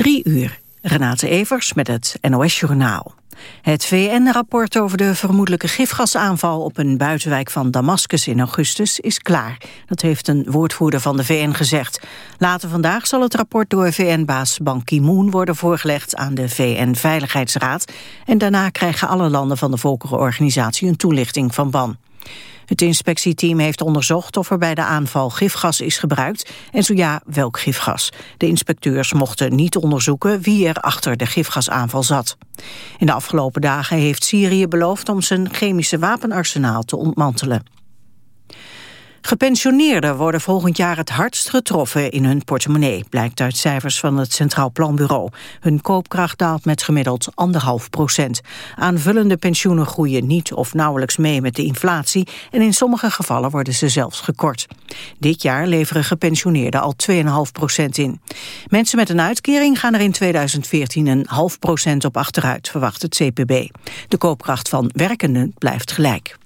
Drie uur. Renate Evers met het NOS Journaal. Het VN-rapport over de vermoedelijke gifgasaanval op een buitenwijk van Damascus in augustus is klaar. Dat heeft een woordvoerder van de VN gezegd. Later vandaag zal het rapport door VN-baas Ban Ki-moon worden voorgelegd aan de VN-veiligheidsraad. En daarna krijgen alle landen van de Volkerenorganisatie een toelichting van Ban. Het inspectieteam heeft onderzocht of er bij de aanval gifgas is gebruikt en zo ja, welk gifgas. De inspecteurs mochten niet onderzoeken wie er achter de gifgasaanval zat. In de afgelopen dagen heeft Syrië beloofd om zijn chemische wapenarsenaal te ontmantelen. Gepensioneerden worden volgend jaar het hardst getroffen in hun portemonnee, blijkt uit cijfers van het Centraal Planbureau. Hun koopkracht daalt met gemiddeld anderhalf procent. Aanvullende pensioenen groeien niet of nauwelijks mee met de inflatie en in sommige gevallen worden ze zelfs gekort. Dit jaar leveren gepensioneerden al 2,5 procent in. Mensen met een uitkering gaan er in 2014 een half procent op achteruit, verwacht het CPB. De koopkracht van werkenden blijft gelijk.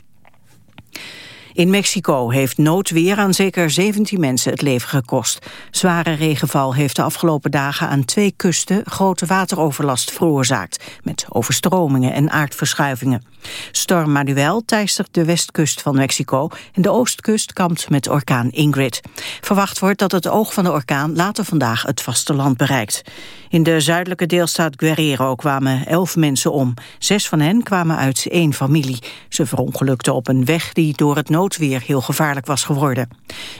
In Mexico heeft noodweer aan zeker 17 mensen het leven gekost. Zware regenval heeft de afgelopen dagen aan twee kusten grote wateroverlast veroorzaakt, met overstromingen en aardverschuivingen. Storm Manuel teistert de westkust van Mexico en de oostkust kampt met orkaan Ingrid. Verwacht wordt dat het oog van de orkaan later vandaag het vasteland bereikt. In de zuidelijke deelstaat Guerrero kwamen elf mensen om. Zes van hen kwamen uit één familie. Ze verongelukten op een weg die door het noodweer heel gevaarlijk was geworden.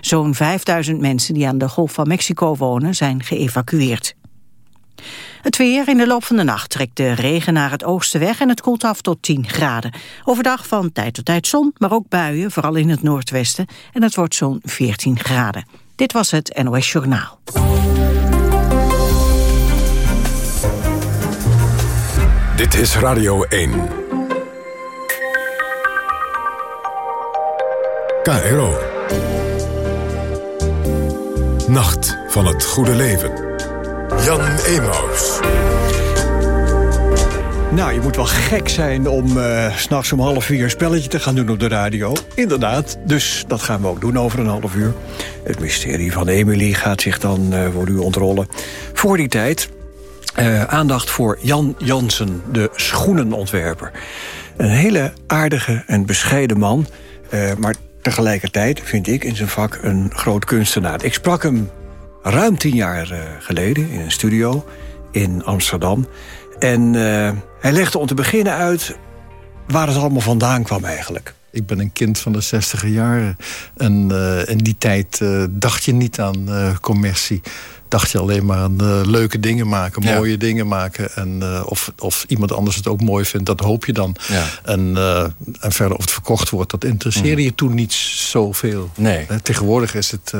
Zo'n 5000 mensen die aan de Golf van Mexico wonen zijn geëvacueerd. Het weer in de loop van de nacht trekt de regen naar het oosten weg en het koelt af tot 10 graden. Overdag van tijd tot tijd zon, maar ook buien, vooral in het noordwesten. En het wordt zo'n 14 graden. Dit was het NOS Journaal. Dit is Radio 1. KRO. Nacht van het goede leven. Jan Emaus. Nou, je moet wel gek zijn om uh, s'nachts om half vier een spelletje te gaan doen op de radio. Inderdaad, dus dat gaan we ook doen over een half uur. Het mysterie van Emily gaat zich dan uh, voor u ontrollen. Voor die tijd uh, aandacht voor Jan Jansen, de schoenenontwerper. Een hele aardige en bescheiden man, maar tegelijkertijd vind ik in zijn vak een groot kunstenaar. Ik sprak hem ruim tien jaar uh, geleden in een studio in Amsterdam. En hij legde om te beginnen uit waar het allemaal vandaan kwam eigenlijk. Ik ben een kind van de zestiger jaren. En in die tijd dacht je niet aan commercie dacht je alleen maar aan uh, leuke dingen maken, mooie dingen maken. En uh, of, of iemand anders het ook mooi vindt, dat hoop je dan. Ja. En, uh, en verder of het verkocht wordt, dat interesseerde mm. je toen niet zoveel. Nee. tegenwoordig is het,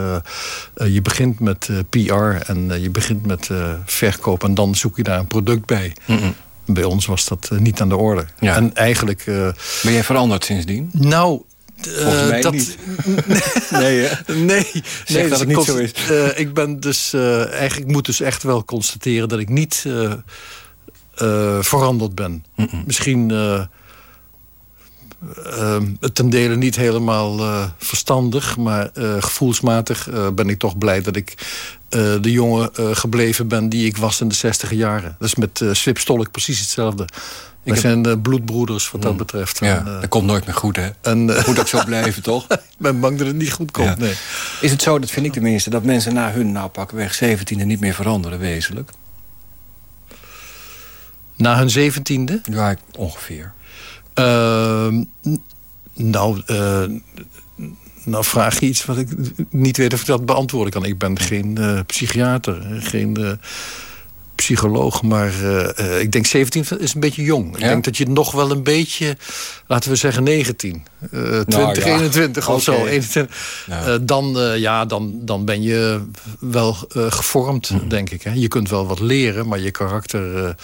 je begint met PR en je begint met verkoop... en dan zoek je daar een product bij. Mm -mm. Bij ons was dat niet aan de orde. Ja. En eigenlijk... ben jij veranderd sindsdien? Nou, Volgens mij dat, niet. nee, hè? nee, zeg nee, dat het niet zo is. Uh, ik ben dus uh, eigenlijk moet dus echt wel constateren dat ik niet veranderd ben. Mm -mm. Misschien ten dele niet helemaal verstandig, maar gevoelsmatig ben ik toch blij dat ik de jongen gebleven ben die ik was in de zestiger jaren. Dat is met uh, Swip Stolk precies hetzelfde. We heb... zijn uh, bloedbroeders wat dat mm. betreft. Ja, en, uh, dat komt nooit meer goed, hè? En, uh, moet ook zo blijven, toch? Ik ben bang dat het niet goed komt, ja. nee. Is het zo, dat vind ik tenminste... dat mensen na hun nou pakweg 17e niet meer veranderen, wezenlijk? Na hun zeventiende? Ja, ongeveer. Ehm, nou, nou vraag je iets wat ik niet weet of ik dat beantwoorden kan. Ik ben geen psychiater, geen psycholoog, maar uh, ik denk 17 is een beetje jong. Ja? Ik denk dat je nog wel een beetje, laten we zeggen 19, uh, 20, nou, ja. 21 of okay. zo. 21, ja. dan, ja, dan, dan ben je wel gevormd, mm. denk ik. Hè? Je kunt wel wat leren, maar je karakter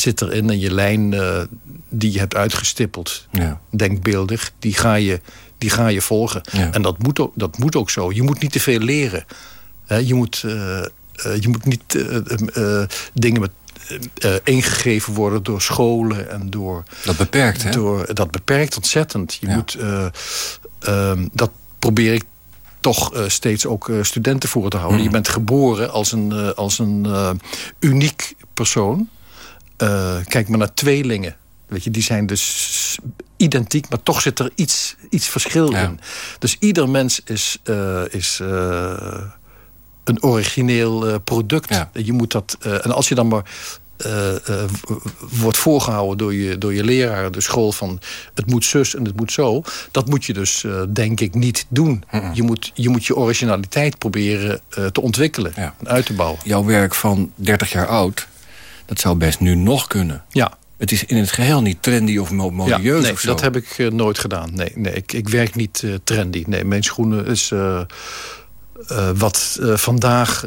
zit erin. En je lijn die je hebt uitgestippeld, denkbeeldig, die ga je, die ga je volgen. En dat moet, ook, dat moet ook zo. Je moet niet te veel leren. Je moet uh, je moet niet dingen met, ingegeven worden door scholen en door... Dat beperkt, hè? Door, dat beperkt ontzettend. Je moet... Um, dat probeer ik toch steeds ook studenten voor te houden. Je bent geboren als een, als een uniek persoon. Kijk maar naar tweelingen. Weet je, die zijn dus identiek, maar toch zit er iets, iets verschil in. Dus ieder mens is, is een origineel product. Je moet dat, en als je dan maar uh, wordt voorgehouden door je, door je leraar, de school van het moet zus en het moet zo. Dat moet je dus, uh, denk ik, niet doen. je, moet, je moet je originaliteit proberen te ontwikkelen en uit te bouwen. Jouw werk van 30 jaar oud, dat zou best nu nog kunnen. Ja. Het is in het geheel niet trendy of modieus ja, nee, of zo. dat heb ik nooit gedaan. Nee, nee ik, ik werk niet trendy. Nee, mijn schoenen is wat vandaag...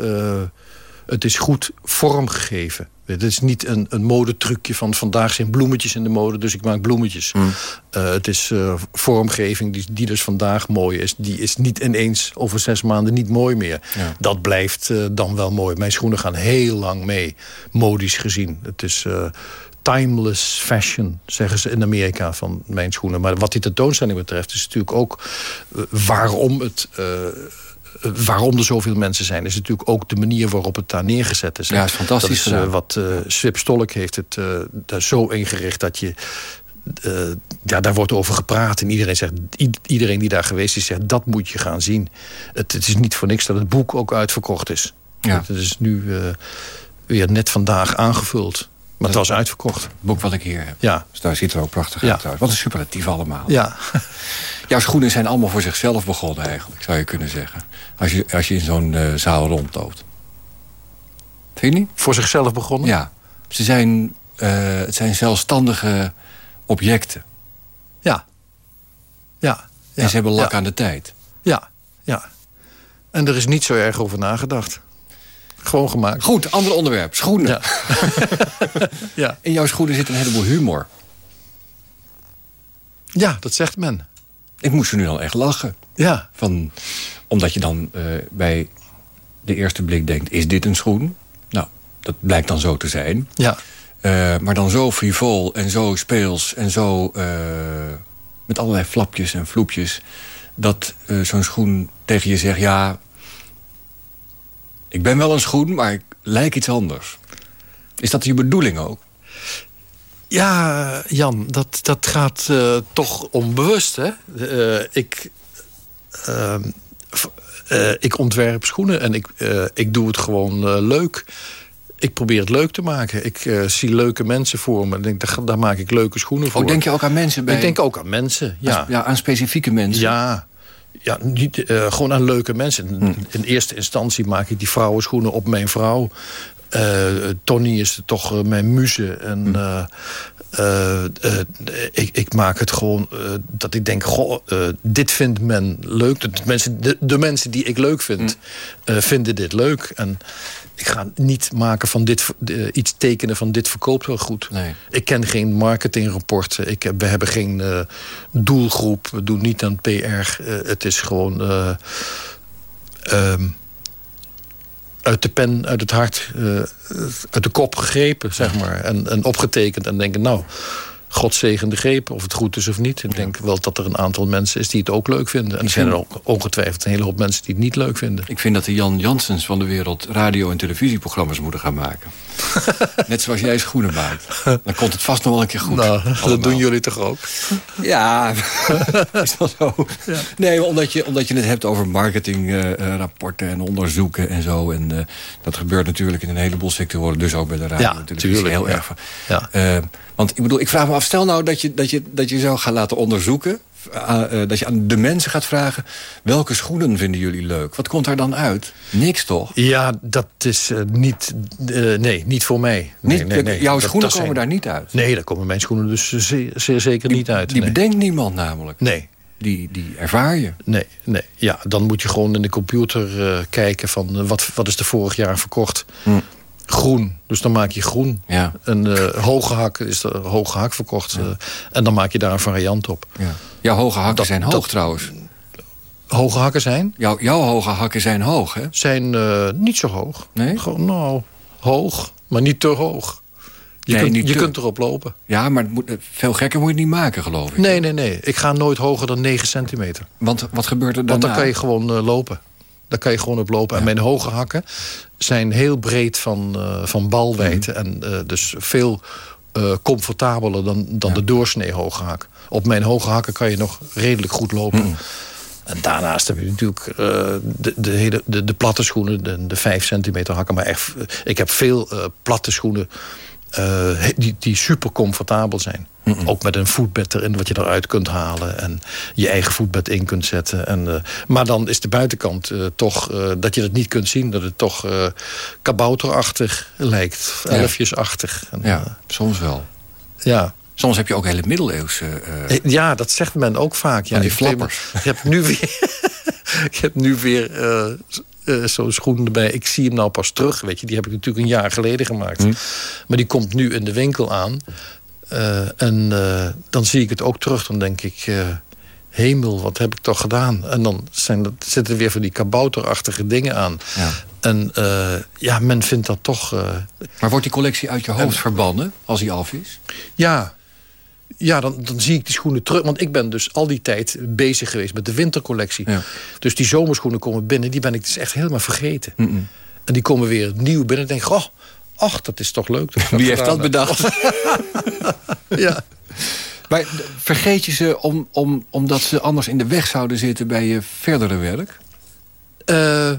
het is goed vormgegeven. Het is niet een, een modetrucje van vandaag zijn bloemetjes in de mode, dus ik maak bloemetjes. Mm. Uh, het is uh, vormgeving die, die dus vandaag mooi is. Die is niet ineens over zes maanden niet mooi meer. Ja. Dat blijft uh, dan wel mooi. Mijn schoenen gaan heel lang mee, modisch gezien. Het is timeless fashion, zeggen ze in Amerika van mijn schoenen. Maar wat die tentoonstelling betreft is natuurlijk ook waarom het eh, waarom er zoveel mensen zijn... is natuurlijk ook de manier waarop het daar neergezet is. Ja, is fantastisch. Dat is, uh, wat uh, Swip Stolk heeft het uh, daar zo ingericht dat je... ja, daar wordt over gepraat en iedereen, zegt, iedereen die daar geweest is zegt... dat moet je gaan zien. Het, het is niet voor niks dat het boek ook uitverkocht is. Ja. Het is nu weer net vandaag aangevuld. Maar het was uitverkocht. Het boek wat ik hier heb. Ja. Dus daar ziet er ook prachtig ja. uit. Wat een superlatief allemaal. Ja. Jouw schoenen zijn allemaal voor zichzelf begonnen eigenlijk, zou je kunnen zeggen. Als je, als je in zo'n uh, zaal rondloopt. Vind je niet? Voor zichzelf begonnen? Ja. Ze zijn, uh, het zijn zelfstandige objecten. Ja. Ja. En ze hebben lak aan de tijd. Ja. Ja. En er is niet zo erg over nagedacht. Gewoon gemaakt. Goed, ander onderwerp. Schoenen. Ja. ja. In jouw schoenen zit een heleboel humor. Ja, dat zegt men. Ik moest er nu al echt lachen. Ja. Van, omdat je dan uh, bij de eerste blik denkt... is dit een schoen? Nou, dat blijkt dan zo te zijn. Ja. Uh, maar dan zo frivol en zo speels en zo... Uh, met allerlei flapjes en vloepjes... dat zo'n schoen tegen je zegt... ja, ik ben wel een schoen, maar ik lijk iets anders. Is dat je bedoeling ook? Ja, Jan, dat, dat gaat uh, toch onbewust. Hè? Uh, ik, uh, ik ontwerp schoenen en ik, ik doe het gewoon leuk. Ik probeer het leuk te maken. Ik zie leuke mensen voor me. Ik denk, daar, daar, maak ik leuke schoenen voor. Oh, denk je ook aan mensen bij? Ik denk ook aan mensen, ja. ja aan specifieke mensen? Ja, ja, niet, uh, gewoon aan leuke mensen. Hm. In eerste instantie maak ik die vrouwenschoenen op mijn vrouw. Uh, Tony is toch mijn muze. En hm. ik, ik, maak het gewoon dat ik denk... Goh, dit vindt men leuk. De mensen, de, de mensen die ik leuk vind, hm. vinden dit leuk. En ik ga niet maken van dit, iets tekenen van dit verkoopt wel goed. Nee. Ik ken geen marketingrapporten. Ik, we hebben geen doelgroep. We doen niet aan PR. Het is gewoon um, uit de pen, uit het hart, uit de kop gegrepen, zeg maar. En, en opgetekend en denken, nou... God zegen de greep, of het goed is of niet. Ik denk wel dat er een aantal mensen is die het ook leuk vinden. En er zijn er ook ongetwijfeld een hele hoop mensen die het niet leuk vinden. Ik vind dat de Jan Janssens van de wereld radio- en televisieprogramma's moeten gaan maken. Net zoals jij schoenen maakt. Dan komt het vast nog wel een keer goed. Nou, dat doen jullie toch ook? Ja, is wel zo. Ja. Nee, omdat je, omdat je het hebt over marketingrapporten uh, en onderzoeken en zo. En uh, dat gebeurt natuurlijk in een heleboel sectoren. Dus ook bij de radio ja, en televisie. Tuurlijk, heel ja. erg. Ja. Uh, want ik bedoel, ik vraag me af, stel nou dat je, dat je, dat je zou gaan laten onderzoeken... Uh, uh, dat je aan de mensen gaat vragen... welke schoenen vinden jullie leuk? Wat komt daar dan uit? Niks, toch? Ja, dat is uh, niet... nee, niet voor mij. Nee, niet, nee, nee. Jouw dat, schoenen dat komen zijn... daar niet uit? Nee, daar komen mijn schoenen dus zeer, zeer zeker niet uit. Die nee. bedenkt niemand namelijk? Nee. Die, die ervaar je? Nee, nee. Ja, dan moet je gewoon in de computer kijken... van wat, wat is er vorig jaar verkocht... Hm groen. Dus dan maak je groen. Ja. En uh, hoge hak is er hoge hak verkocht. Ja. Uh, en dan maak je daar een variant op. Ja. Jouw hoge hakken dat, zijn hoog dat, trouwens. Hoge hakken zijn? Jouw, jouw hoge hakken zijn hoog, hè? Zijn uh, niet zo hoog. Nee? Gewoon, nou, hoog, maar niet te hoog. Je, Nee, kunt, je te- kunt erop lopen. Ja, maar het moet, eh, veel gekker moet je het niet maken, geloof ik. Nee, nee, nee. Ik ga nooit hoger dan 9 centimeter. Want wat gebeurt er Want daarna? dan kan je gewoon eh, lopen. Daar kan je gewoon op lopen. En mijn hoge hakken zijn heel breed van, eh, van balwijdte. Mhm. En eh, dus veel eh, comfortabeler dan, dan de doorsnee hoge hak. Op mijn hoge hakken kan je nog redelijk goed lopen. Mhm. En daarnaast heb je natuurlijk de, de, hele, de, de platte schoenen, de, de 5 centimeter hakken. Maar echt, ik heb veel platte schoenen eh, die, die super comfortabel zijn. Ook met een voetbed erin wat je eruit kunt halen. En je eigen voetbed in kunt zetten. En, eh, maar dan is de buitenkant eh, toch dat je het niet kunt zien. Dat het toch kabouterachtig lijkt. Ja. Elfjesachtig. En, Ja, eh, soms wel. ja. Soms heb je ook hele middeleeuwse... Ja, dat zegt men ook vaak. Ja, die flappers. Ik heb nu weer, ik heb nu weer eh, zo'n schoen erbij. Ik zie hem nou pas terug. Weet je. Die heb ik natuurlijk een jaar geleden gemaakt. Hm. Maar die komt nu in de winkel aan. Eh, en eh, dan zie ik het ook terug. Dan denk ik, hemel, wat heb ik toch gedaan? En dan zijn dat, zitten weer van die kabouterachtige dingen aan. ja. En ja, men vindt dat toch... Maar wordt die collectie uit je hoofd verbannen als hij af is? Ja, ja dan, dan zie ik die schoenen terug. Want ik ben dus al die tijd bezig geweest met de wintercollectie. Ja. Dus die zomerschoenen komen binnen. Die ben ik dus echt helemaal vergeten. En die komen weer nieuw binnen. En denk ik, oh, ach, dat is toch leuk. dat Wie heeft dat heb. bedacht? Ja. maar vergeet je ze om, om, omdat ze anders in de weg zouden zitten bij je verdere werk? Eh,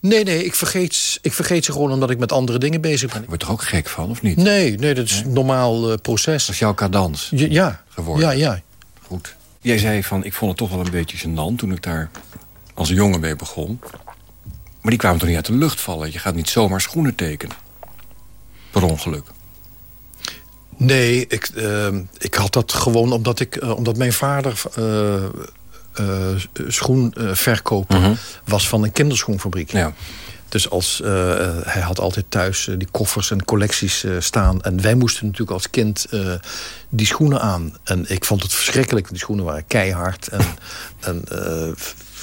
nee, nee, ik vergeet, ik vergeet ze gewoon omdat ik met andere dingen bezig ben. Daar word je er ook gek van, of niet? Nee, nee, dat is een normaal eh, proces. Dat is jouw cadans Ja, ja, geworden. ja, ja. Goed. Jij zei van, ik vond het toch wel een beetje gênant toen ik daar als jongen mee begon. Maar die kwamen toch niet uit de lucht vallen? Je gaat niet zomaar schoenen tekenen. Per ongeluk. Nee, ik, eh, ik had dat gewoon omdat, ik, eh, omdat mijn vader eh, schoenverkoper was van een kinderschoenfabriek. Ja. Dus als, eh, hij had altijd thuis eh, die koffers en collecties staan. En wij moesten natuurlijk als kind die schoenen aan. En ik vond het verschrikkelijk. Die schoenen waren keihard. En, en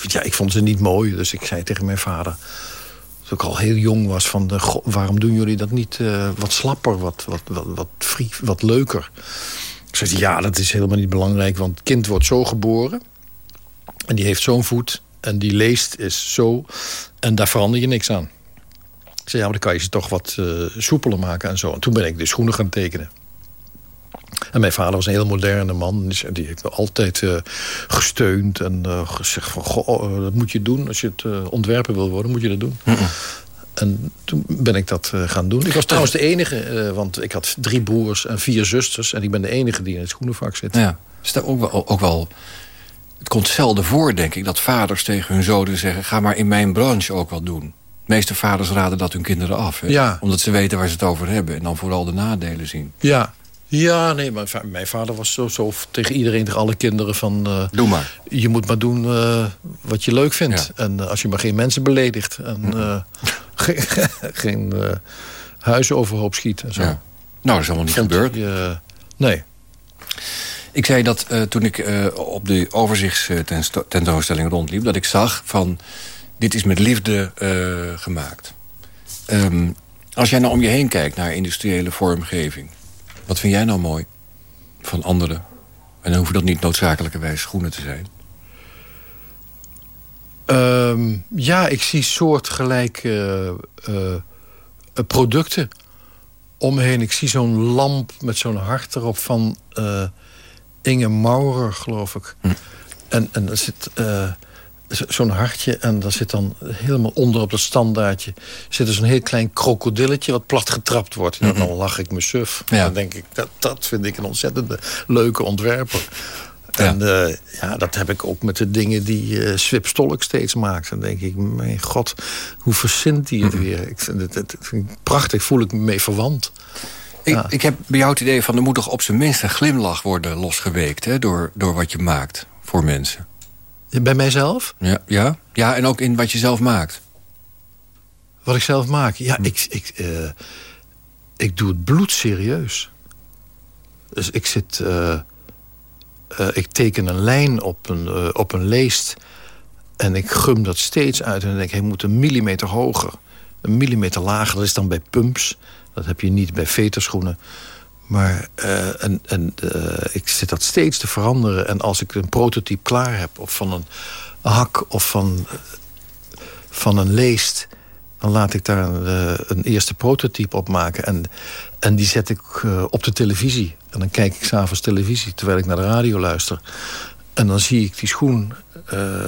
ja, ik vond ze niet mooi. Dus ik zei tegen mijn vader... Toen ik al heel jong was van... De, "Goh, waarom doen jullie dat niet wat slapper, wat, wat, wat, wat, free, wat leuker? Ik zei, ja, dat is helemaal niet belangrijk. Want het kind wordt zo geboren. En die heeft zo'n voet. En die leest is zo. En daar verander je niks aan. Ik zei, ja, maar dan kan je ze toch wat eh, soepeler maken en zo. En toen ben ik de schoenen gaan tekenen. En mijn vader was een heel moderne man. Die, die heeft me altijd eh, gesteund en eh, gezegd van... Goh, eh, dat moet je doen. Als je het ontwerper wil worden, moet je dat doen. En toen ben ik dat gaan doen. Ik was trouwens de enige, want ik had drie broers en vier zusters. En ik ben de enige die in het schoenenvak zit. Ja. Is daar ook wel, ook wel... Het komt zelden voor, denk ik, dat vaders tegen hun zonen zeggen... ga maar in mijn branche ook wat doen. De meeste vaders raden dat hun kinderen af. Hè? Ja. Omdat ze weten waar ze het over hebben. En dan vooral de nadelen zien. Ja. Ja, nee, maar mijn vader was zo, zo tegen iedereen, tegen alle kinderen van... eh, Doe maar. je moet maar doen eh, wat je leuk vindt. En eh, als je maar geen mensen beledigt. En eh, geen, geen eh, huizen overhoop schiet en zo. Ja. Nou, dat is allemaal niet Vond gebeurd. nee. Ik zei dat eh, toen ik eh, op de overzichtstentoonstelling rondliep... dat ik zag van, dit is met liefde eh, gemaakt. Ehm, als jij nou om je heen kijkt naar industriële vormgeving... wat vind jij nou mooi van anderen? En dan hoeven dat niet noodzakelijkerwijs schoenen te zijn. Ehm, ja, ik zie soortgelijke producten om me heen. Ik zie zo'n lamp met zo'n hart erop van Inge Maurer, geloof ik. En, en er zit eh, zo- zo'n hartje en daar zit dan helemaal onder op dat standaardje... zit er zo'n heel klein krokodilletje wat plat getrapt wordt. En dan lach ik me suf. Ja. Dan denk ik, dat, dat vind ik een ontzettende leuke ontwerper. En eh, ja, dat heb ik ook met de dingen die eh Swip Stolk steeds maakt. Dan denk ik, mijn god, hoe verzint hij het weer? Ik vind het, het, prachtig, voel ik me mee verwant. Ik, ik heb bij jou het idee van... er moet toch op zijn minst een glimlach worden losgeweekt... Hè, door, door wat je maakt voor mensen. Bij mijzelf? Ja, ja? ja, en ook in wat je zelf maakt. Wat ik zelf maak? Ja, ik, ik, eh, ik doe het bloedserieus. Dus ik zit... eh, eh, ik teken een lijn op een, op een leest... en ik gum dat steeds uit en dan denk ik... hij moet een millimeter hoger, een millimeter lager. Dat is dan bij pumps. Dat heb je niet bij veterschoenen. Maar uh, en, en, uh, ik zit dat steeds te veranderen. En als ik een prototype klaar heb, of van een hak of van, van een leest... dan laat ik daar een, eerste prototype op maken. En, en die zet ik op de televisie. En dan kijk ik s'avonds televisie terwijl ik naar de radio luister. En dan zie ik die schoen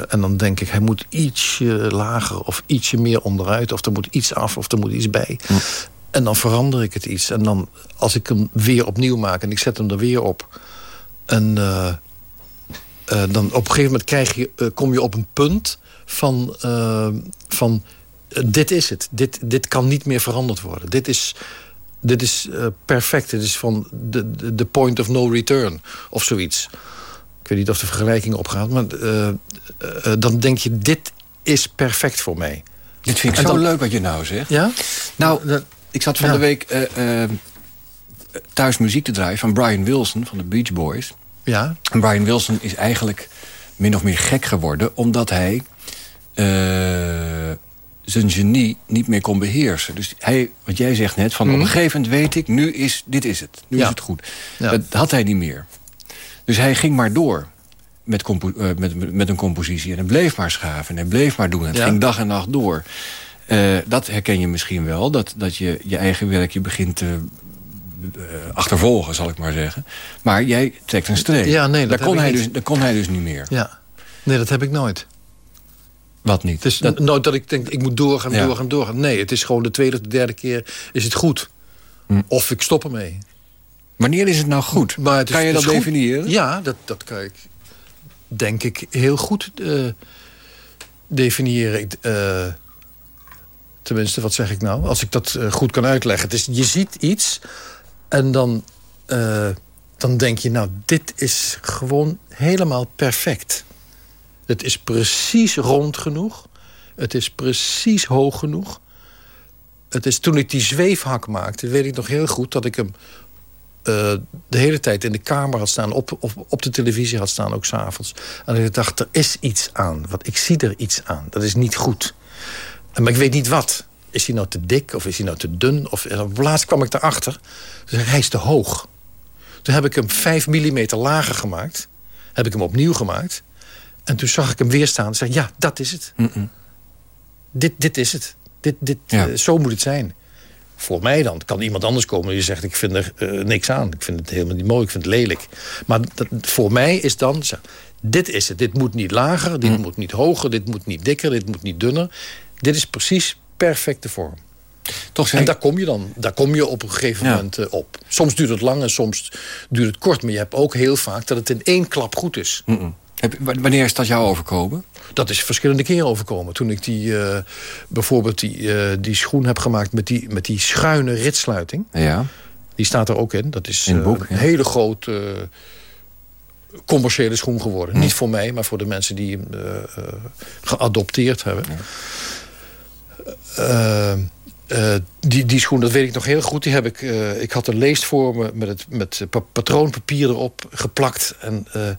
en dan denk ik, hij moet ietsje lager of ietsje meer onderuit... of er moet iets af of er moet iets bij. Hm. En dan verander ik het iets. En dan, als ik hem weer opnieuw maak en ik zet hem er weer op... en uh, uh, dan op een gegeven moment krijg je, kom je op een punt van... van dit is het. Dit, dit kan niet meer veranderd worden. Dit is, dit is perfect. Dit is van de point of no return of zoiets. Ik weet niet of de vergelijking opgaat. Maar dan denk je, dit is perfect voor mij. Dit vind ik en zo dan... leuk wat je nou zegt. Ja? Nou, ik zat van ja. de week uh, thuis muziek te draaien... van Brian Wilson van de Beach Boys. Ja. En Brian Wilson is eigenlijk min of meer gek geworden... omdat hij zijn genie niet meer kon beheersen. Dus hij, wat jij zegt net, van mm. op een gegeven moment weet ik... nu is dit is het, nu ja. is het goed. Ja. Dat had hij niet meer. Dus hij ging maar door met, met, met een compositie. En hij bleef maar schaven en hij bleef maar doen. En het ging dag en nacht door. Uh, dat herken je misschien wel. Dat, dat je je eigen werkje begint te uh, achtervolgen, zal ik maar zeggen. Maar jij trekt een streep. Ja, nee, dat daar, kon hij dus, daar kon hij dus niet meer. Ja. Nee, dat heb ik nooit. Wat niet? Het is dat... nooit dat ik denk, ik moet doorgaan, ja. doorgaan, doorgaan. Nee, het is gewoon de tweede of de derde keer is het goed. Hm. Of ik stop ermee. Wanneer is het nou goed? Maar het is, kan je dat goed. definiëren? Ja, dat, dat kan ik denk ik heel goed uh, definiëren. Ik, tenminste, wat zeg ik nou? Als ik dat uh, goed kan uitleggen. Dus je ziet iets en dan, dan denk je... nou, dit is gewoon helemaal perfect. Het is precies rond genoeg. Het is precies hoog genoeg. Het is, toen ik die zweefhak maakte, weet ik nog heel goed... dat ik hem uh, de hele tijd in de kamer had staan, op, op, op de televisie had staan, ook s'avonds. En ik dacht, er is iets aan. Want ik zie er iets aan. Dat is niet goed. Maar ik weet niet wat. Is hij nou te dik of is hij nou te dun? Of, en op laatst kwam ik erachter. Dus hij is te hoog. Toen heb ik hem 5 mm lager gemaakt. Heb ik hem opnieuw gemaakt. En toen zag ik hem weer staan en zei: Ja, dat is het. Mm -mm. Dit, dit is het. Dit, dit, ja. uh, zo moet het zijn voor mij dan. Kan iemand anders komen die zegt, ik vind er uh, niks aan. Ik vind het helemaal niet mooi, ik vind het lelijk. Maar dat, voor mij is dan, dit is het. Dit moet niet lager, dit mm. moet niet hoger, dit moet niet dikker, dit moet niet dunner. Dit is precies perfecte vorm. Toch en daar kom je dan daar kom je op een gegeven ja. moment uh, op. Soms duurt het lang en soms duurt het kort. Maar je hebt ook heel vaak dat het in één klap goed is. Mm -mm. Wanneer is dat jou overkomen? Dat is verschillende keren overkomen. Toen ik die, uh, bijvoorbeeld die, uh, die schoen heb gemaakt met die, met die schuine ritsluiting. Ja. Die staat er ook in. Dat is in boek, uh, een ja. hele grote commerciële schoen geworden. Hm. Niet voor mij, maar voor de mensen die hem geadopteerd hebben. Ja. Uh, die, die schoen, dat weet ik nog heel goed. Die heb ik, uh, ik had een leest voor me met, het, met pa patroonpapier erop geplakt. En uh,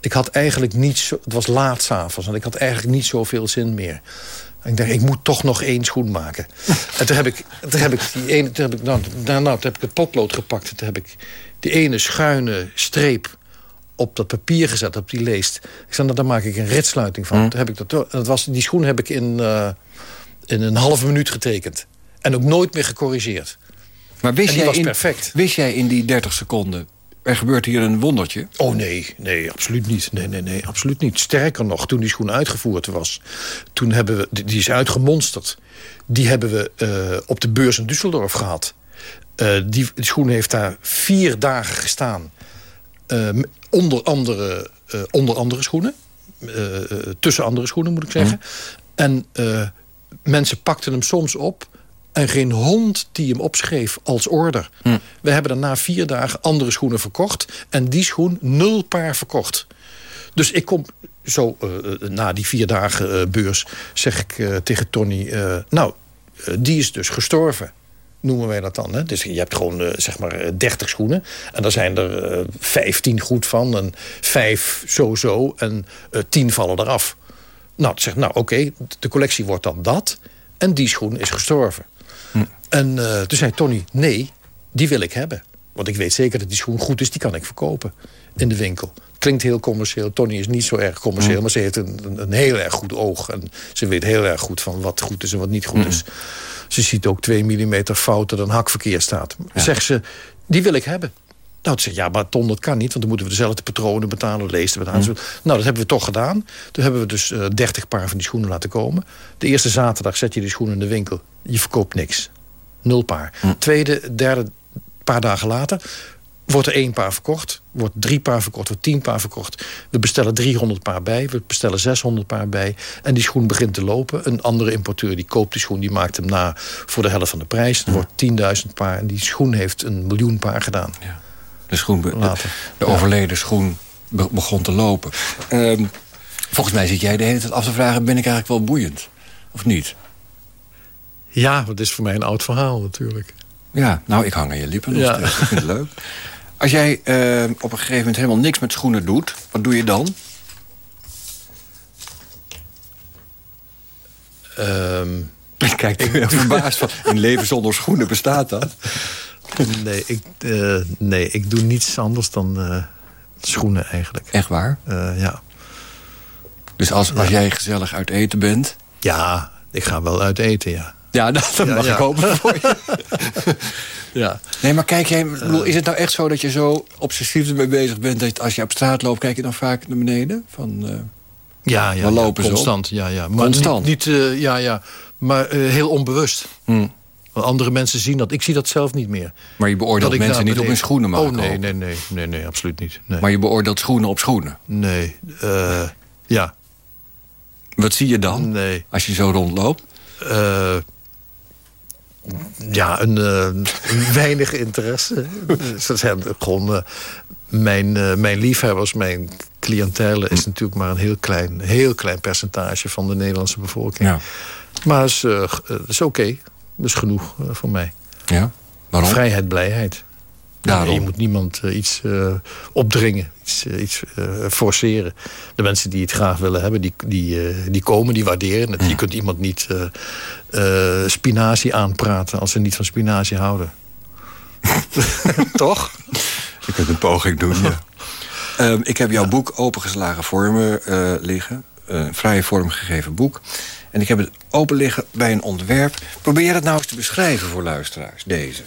ik had eigenlijk niet zo... Het was laat s'avonds en ik had eigenlijk niet zoveel zin meer. En ik dacht, ik moet toch nog één schoen maken. en toen heb ik, toen heb ik die ene... Toen heb ik, nou, nou, nou, toen heb ik het potlood gepakt. Toen heb ik die ene schuine streep op dat papier gezet, op die leest. Ik zei, nou, daar maak ik een ritsluiting van. Mm. Toen heb ik dat, dat was, die schoen heb ik in, in een halve minuut getekend. En ook nooit meer gecorrigeerd. Maar wist, jij was in, perfect. wist jij in die 30 seconden... er gebeurt hier een wondertje? Oh nee, nee, absoluut niet. Nee, nee, nee, absoluut niet. Sterker nog, toen die schoen uitgevoerd was... toen hebben we, die is uitgemonsterd. Die hebben we uh, op de beurs in Düsseldorf gehad. Uh, die, die schoen heeft daar vier dagen gestaan. Uh, onder, andere, onder andere schoenen. tussen andere schoenen, moet ik zeggen. Mm. En mensen pakten hem soms op en geen hond die hem opschreef als order. Hm. We hebben dan na vier dagen andere schoenen verkocht. En die schoen nul paar verkocht. Dus ik kom zo uh, na die vier dagen uh, beurs... zeg ik uh, tegen Tony... nou, die is dus gestorven. Noemen wij dat dan. Hè? Dus je hebt gewoon zeg maar 30 schoenen. En daar zijn er 15 goed van. En 5 zo-zo. En 10 vallen eraf. Nou, zeg, nou oké, okay, de collectie wordt dan dat. En die schoen is gestorven. Hm. En uh, toen zei Tony, nee, die wil ik hebben. Want ik weet zeker dat die schoen goed is, die kan ik verkopen in de winkel. Klinkt heel commercieel. Tony is niet zo erg commercieel, maar ze heeft een, een, een, heel erg goed oog. En ze weet heel erg goed van wat goed is en wat niet goed is. Ze ziet ook 2 mm fout dat een hakverkeer staat. Ja. Zegt ze, die wil ik hebben. Nou, ze zegt, ja, maar Ton, dat kan niet, want dan moeten we dezelfde patronen betalen, lezen betalen. Mm. Nou, dat hebben we toch gedaan. Toen hebben we dus uh, 30 paar van die schoenen laten komen. De eerste zaterdag zet je die schoenen in de winkel. Je verkoopt niks. Nul paar. Mm. Tweede, derde, paar dagen later wordt er één paar verkocht. Wordt drie paar verkocht, wordt tien paar verkocht. We bestellen 300 paar bij, we bestellen 600 paar bij. En die schoen begint te lopen. Een andere importeur die koopt die schoen, die maakt hem na voor de helft van de prijs. Het wordt 10.000 paar en die schoen heeft een miljoen paar gedaan. Ja. De schoen, de, de overleden schoen begon te lopen. Um, volgens mij zit jij de hele tijd af te vragen... ben ik eigenlijk wel boeiend? Of niet? Ja, dat is voor mij een oud verhaal natuurlijk. Ja, nou, ik hang aan je lippen nog ja. Ik vind het leuk. Als jij uh, op een gegeven moment helemaal niks met schoenen doet... wat doe je dan? Um, ik kijk er verbaasd van. Een leven zonder schoenen bestaat dat? Nee, ik, uh, nee, ik doe niets anders dan uh, schoenen eigenlijk. Echt waar? Uh, ja. Dus als, als jij gezellig uit eten bent? Ja, ik ga wel uit eten, ja. Ja, dat, dat mag ja. ik hopen voor je. ja. Nee, maar kijk jij, bedoel, is het nou echt zo dat je zo obsessief ermee bezig bent... dat als je op straat loopt, kijk je dan vaak naar beneden? Van, ja, ja, lopen constant. Ja, ja. Maar constant? Niet, niet ja, ja, maar heel onbewust. Hmm. Want andere mensen zien dat. Ik zie dat zelf niet meer. Maar je beoordeelt mensen niet op hun schoenen maken? Oh, nee, nee, nee, nee, nee, absoluut niet. Nee. Maar je beoordeelt schoenen op schoenen? Nee, ja. Wat zie je dan nee. als je zo rondloopt? ja, een, uh, weinig interesse. Ze zijn gewoon mijn, mijn liefhebbers, mijn cliëntele... is natuurlijk maar een heel klein, heel klein percentage van de Nederlandse bevolking. Ja. Maar het is, is oké. Okay. Dat is genoeg voor mij. Ja? Waarom? Vrijheid, blijheid. Ja, je moet niemand uh, iets uh, opdringen, iets, uh, iets forceren. De mensen die het graag willen hebben, die, die, die komen, die waarderen het. Je kunt iemand niet spinazie aanpraten als ze niet van spinazie houden. Toch? Je kunt een poging doen, ja. um, ik heb jouw ja. boek Opengeslagen Vormen liggen. Een vrije vormgegeven boek. En ik heb het open liggen bij een ontwerp. Probeer het nou eens te beschrijven voor luisteraars, deze.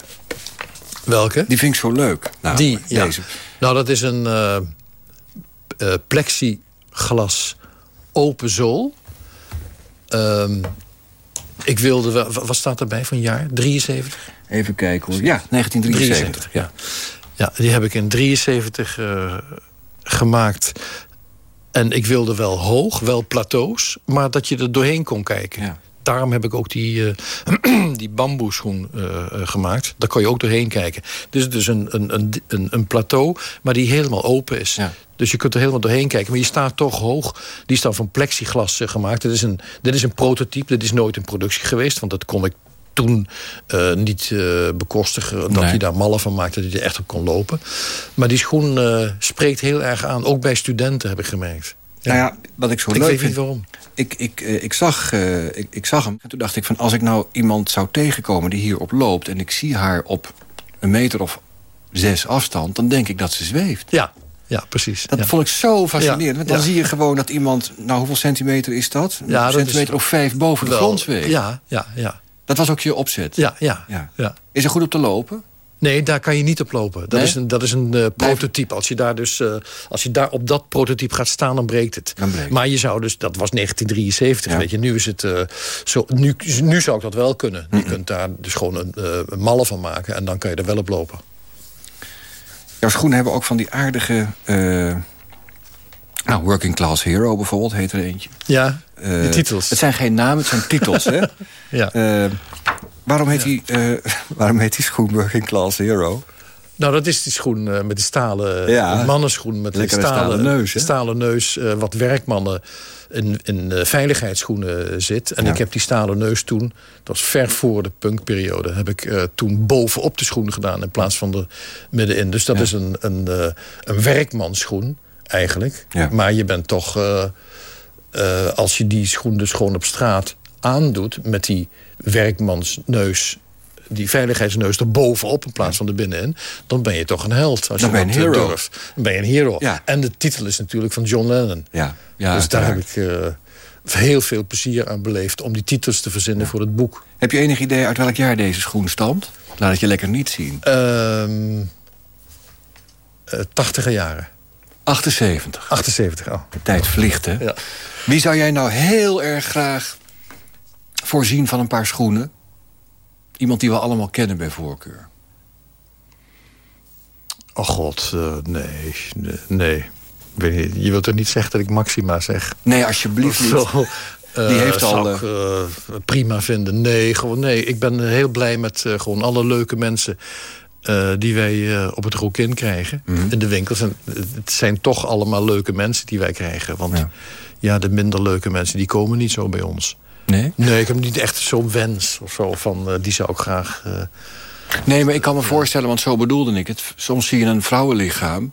Welke? Die vind ik zo leuk. Nou, Die, ja. Deze. Nou, dat is een uh, uh, plexiglas open zool. Um, ik wilde... Wat staat erbij van jaar? 73? Even kijken hoor. Ja, 1973. 73, ja. ja, die heb ik in 73 uh, gemaakt. En ik wilde wel hoog, wel plateaus, maar dat je er doorheen kon kijken. Ja daarom heb ik ook die, uh, die bamboeschoen uh, uh, gemaakt. Daar kan je ook doorheen kijken. Dit is dus een, een, een, een plateau, maar die helemaal open is. Ja. Dus je kunt er helemaal doorheen kijken. Maar je staat toch hoog. Die is dan van plexiglas gemaakt. Dit is, een, dit is een prototype. Dit is nooit in productie geweest. Want dat kon ik toen uh, niet uh, bekostigen. Dat nee. hij daar mallen van maakte, dat hij er echt op kon lopen. Maar die schoen uh, spreekt heel erg aan. Ook bij studenten heb ik gemerkt. Ja. Nou ja, wat ik zo ik leuk weet vind, niet waarom. Ik, ik, ik, zag, uh, ik, ik zag hem. En toen dacht ik van, als ik nou iemand zou tegenkomen die hierop loopt... en ik zie haar op een meter of zes afstand... dan denk ik dat ze zweeft. Ja, ja, precies. Dat ja. vond ik zo fascinerend. Want dan ja. zie je gewoon dat iemand... Nou, hoeveel centimeter is dat? Een centimeter is of vijf boven de grond zweeft. Ja, ja, ja. Dat was ook je opzet? Ja, ja. ja. ja. Is er goed op te lopen? Nee, daar kan je niet op lopen. Dat Nee? is een, dat is een uh, prototype. Als je, daar dus, uh, als je daar op dat prototype gaat staan, dan breekt het. Dan breekt. Maar je zou dus, dat was 1973, Ja. weet je. Nu is het, uh, zo, nu, nu zou ik dat wel kunnen. Je kunt daar dus gewoon een, een mallen van maken en dan kan je er wel op lopen. Jouw schoenen hebben ook van die aardige... Nou, Working Class Hero bijvoorbeeld heet er eentje. Ja, de titels. Het zijn geen namen, het zijn titels, hè? ja. Uh, waarom, heet die, uh, waarom heet die schoen Working Class Hero? Nou, dat is die schoen uh, met de stalen Ja. mannenschoen met de stalen, stalen neus, hè? stalen neus, uh, wat werkmannen in, in uh, veiligheidsschoenen zit. En Ja. ik heb die stalen neus toen, dat was ver voor de punkperiode, heb ik toen bovenop de schoen gedaan in plaats van er middenin. Dus dat Ja. is een, een, een werkmansschoen eigenlijk. Ja. Maar je bent toch, uh, uh, als je die schoen dus gewoon op straat aandoet met die werkmansneus die veiligheidsneus er bovenop in plaats van er binnenin... dan ben je toch een held. Als Dan je ben je dat, eh, hero. durft. Dan ben je een hero. Ja. En de titel is natuurlijk van John Lennon. Ja, ja dus daar heb ik eh, heel veel plezier aan beleefd... om die titels te verzinnen voor het boek. Heb je enig idee uit welk jaar deze schoen stamt? Laat het je lekker niet zien. Ehm eh, 80 jaren. 78. 78, oh. De tijd vliegt, hè? Ja. Wie zou jij nou heel erg graag voorzien van een paar schoenen? Iemand die we allemaal kennen bij voorkeur. Oh god, eh, nee, nee, weet je wilt toch niet zeggen dat ik Maxima zeg? Nee, alsjeblieft niet. Zo, eh, Die heeft al, zou ik, eh, prima vinden. Nee, gewoon nee. Ik ben heel blij met eh, gewoon alle leuke mensen... eh, die wij eh, op het Rokin krijgen Mhm. in de winkels. En het zijn toch allemaal leuke mensen die wij krijgen. Want Ja. ja. de minder leuke mensen die komen niet zo bij ons. Nee? Nee, ik heb niet echt zo'n wens of zo van... eh, die zou ik graag... Nee, maar ik kan me voorstellen, want zo bedoelde ik het. Soms zie je een vrouwenlichaam...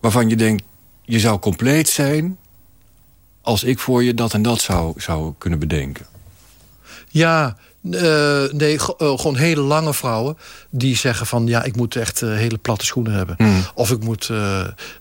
waarvan je denkt, je zou compleet zijn... als ik voor je dat en dat zou, zou kunnen bedenken. Ja, eh, nee, eh, gewoon hele lange vrouwen die zeggen van... ja, ik moet echt eh, hele platte schoenen hebben. Hmm. Of ik moet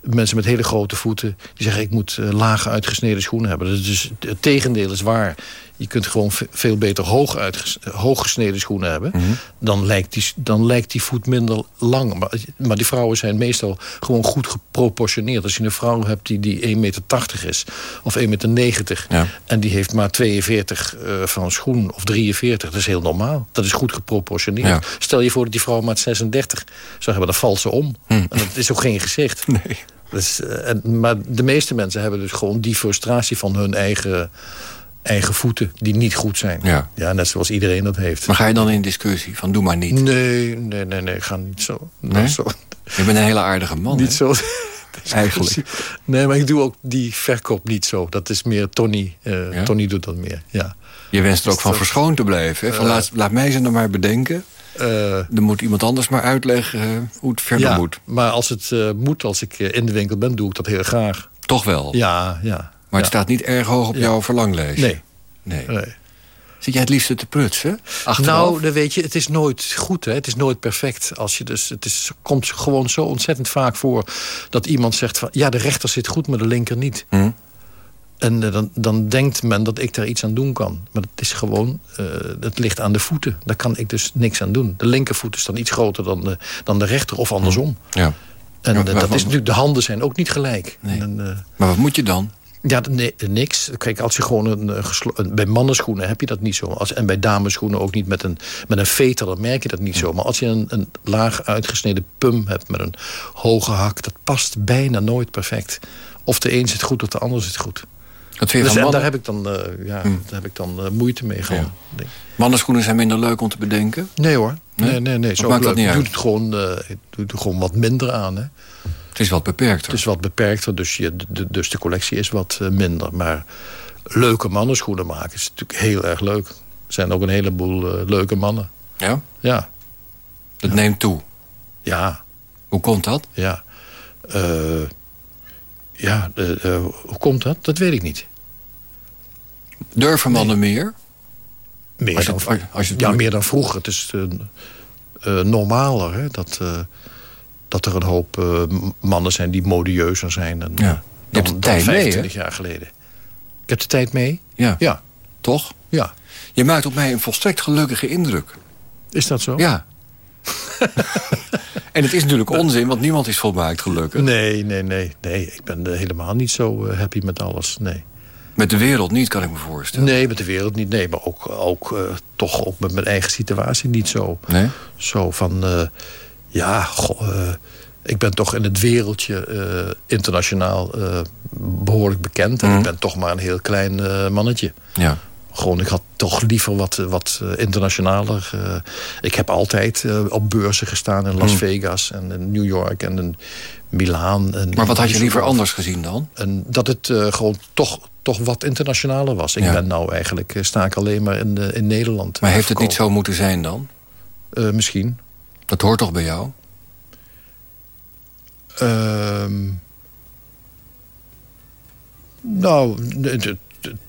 mensen met hele grote voeten... die zeggen ik moet lage uitgesneden schoenen hebben. Dus het tegendeel is waar. Je kunt gewoon ve- veel beter hoog, uitges hoog gesneden schoenen hebben. Hmm. dan, lijkt die, dan lijkt die voet minder lang. Maar, maar die vrouwen zijn meestal gewoon goed geproportioneerd. Als je een vrouw hebt die, die 1,80 meter is of 1,90 meter... Ja. En die heeft maar 42 eh, van schoen of 43. Dat is heel normaal. Dat is goed geproportioneerd. Ja. Stel je voor dat die vrouw maar 36 zou hebben. Dan valt ze om. Hm. En dat is ook geen gezicht. Nee. Dus, eh, en, maar de meeste mensen hebben dus gewoon die frustratie van hun eigen, eigen voeten. Die niet goed zijn. Ja. ja, net zoals iedereen dat heeft. Maar ga je dan in discussie van doe maar niet? Nee, nee, nee, nee. Ga niet zo. Nee? zo Je bent een hele aardige man, niet zo. Eigenlijk. Nee, maar ik doe ook die verkoop niet zo. Dat is meer Tony. eh, Ja? Tony doet dat meer, ja. Je wenst er ook van Zo. verschoond te blijven. Hè? Van Eh. laat, laat mij ze nou maar bedenken. Eh, Dan moet iemand anders maar uitleggen hoe het verder ja, moet. maar als het moet, als ik in de winkel ben, doe ik dat heel graag. Toch wel. Ja, ja. Maar het staat niet erg hoog op jouw verlanglijst. Nee, nee. nee. Zit jij het liefste te prutsen? Achteraf? Nou, dan weet je, het is nooit goed, hè? het is nooit perfect. Als je dus, het is, komt gewoon zo ontzettend vaak voor dat iemand zegt van... ja, de rechter zit goed, maar de linker niet. Hm? En eh, dan, dan denkt men dat ik daar iets aan doen kan. Maar het is gewoon, eh, het ligt aan de voeten. Daar kan ik dus niks aan doen. De linkervoet is dan iets groter dan de, dan de rechter of andersom. Ja. En Ja, eh, dat is natuurlijk, de handen zijn ook niet gelijk. Nee. En, Maar wat moet je dan? Ja, nee, niks. Kijk, als je gewoon een, eh, een- bij mannenschoenen heb je dat niet zo. Als, en bij dameschoenen ook niet met een, met een veter, dan merk je dat niet zo. Maar als je een, een laag uitgesneden pum hebt met een hoge hak, dat past bijna nooit perfect. Of de een zit goed of de ander zit goed. Wat vind je Dus, en daar mannen? heb ik dan, eh, ja, daar heb ik dan eh, moeite mee gehad. Ja. Mannenschoenen zijn minder leuk om te bedenken. Nee hoor. Nee? Nee, nee, Zo maakt dat leuk. niet Doe uit? het gewoon, eh, doe er gewoon wat minder aan. Hè. Het is wat beperkter. Het is wat beperkter, dus, je, de, dus de collectie is wat eh, minder. Maar leuke mannenschoenen maken is natuurlijk heel erg leuk. Er zijn ook een heleboel eh, leuke mannen. Ja? Ja, Dat neemt toe. ja, Hoe komt dat? ja. Eh, ja, hoe komt dat? Dat weet ik niet. Durven mannen meer? Meer Als dan, het- als- het ja, meer dan vroeger. Het is normaler hè, dat, dat er een hoop eh, mannen zijn die modieuzer zijn dan, Ja. Je dan, dan tijd mee, hè? 25 jaar geleden. Ik heb de tijd mee? Ja. Ja, Toch? ja. Je maakt op mij een volstrekt gelukkige indruk. Is dat zo? Ja. en het is natuurlijk onzin, want niemand is volmaakt gelukkig. Nee, nee, nee. nee. Ik ben eh, helemaal niet zo eh, happy met alles. Nee. Met de wereld niet, kan ik me voorstellen. nee, met de wereld niet. Nee, maar ook, ook toch ook met mijn eigen situatie niet zo. Nee? Zo van, ja, goh, eh, ik ben toch in het wereldje eh, internationaal eh, behoorlijk bekend. En Mhm. ik ben toch maar een heel klein mannetje. Ja. Gewoon, ik had toch liever wat, wat internationaler. ik heb altijd op beurzen gestaan in Las Mhm. Vegas en in New York en in Milaan. En Maar wat had je liever anders gezien dan? En dat het gewoon toch, toch wat internationaler was. Ik Ja. ben nou eigenlijk, sta ik alleen maar in, in Nederland. Maar heeft het niet zo moeten zijn dan? Misschien. Dat hoort toch bij jou? Ehm, nou, het, het,